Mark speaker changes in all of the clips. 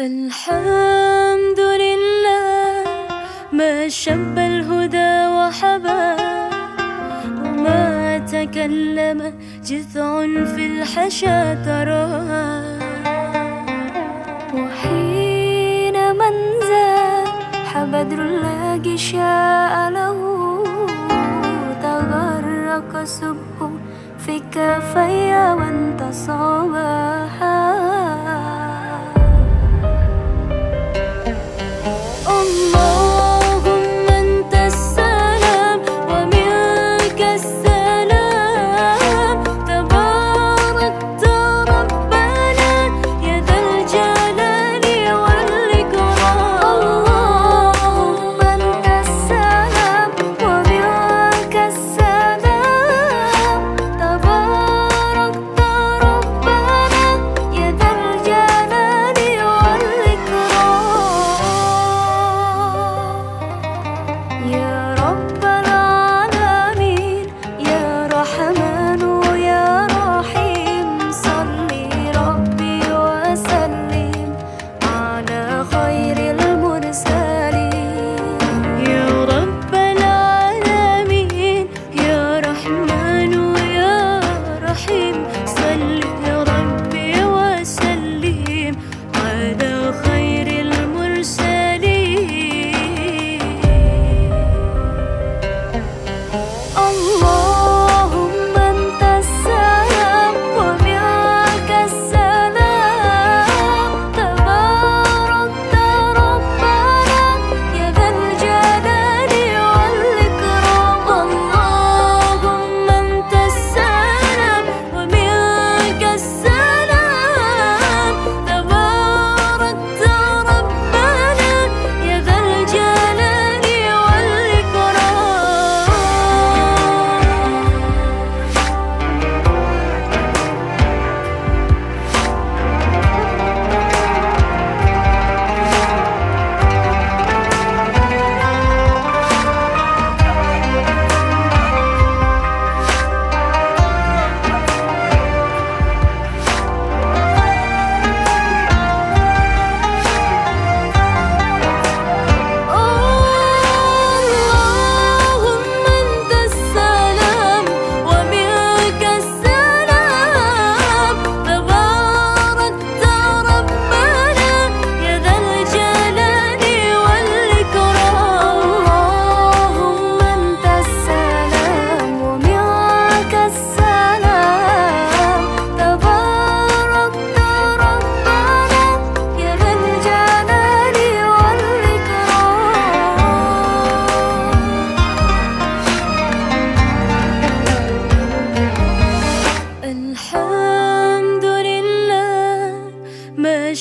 Speaker 1: الحمد لله ما شب الهدى وحبا وما تكلم جذع في الحشا تراها
Speaker 2: وحين من زاح بدر الله شاء له تغرق سبه في كفي وانتصابها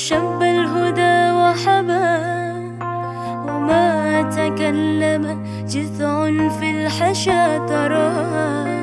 Speaker 1: شب الهدى وحبا وما تكلم جذع في الحشا تراها